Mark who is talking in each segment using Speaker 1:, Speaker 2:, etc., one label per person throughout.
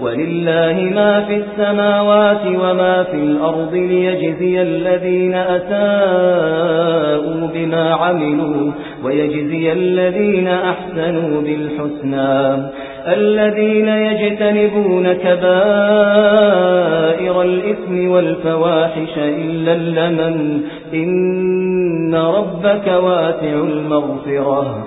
Speaker 1: ولله ما في السماوات وما في الأرض ليجزي الذين أساءوا بما عملوا ويجزي الذين أحسنوا بالحسنى الذين يجتنبون كبائر الإثم والفواحش إلا اللمن إن ربك واسع المغفرة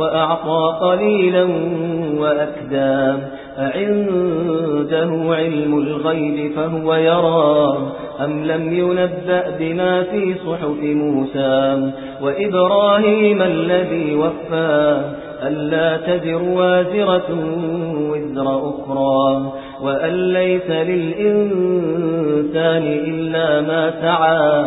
Speaker 1: وأعطى قليلا وأكدى أعنده علم الغيب فهو يرى. أم لم ينبأ بما في صحف موسى؟ وإبراهيم الذي وفى. ألا تذر وازرة وزر أخرى. وأن ليس للإنسان إلا ما سعى.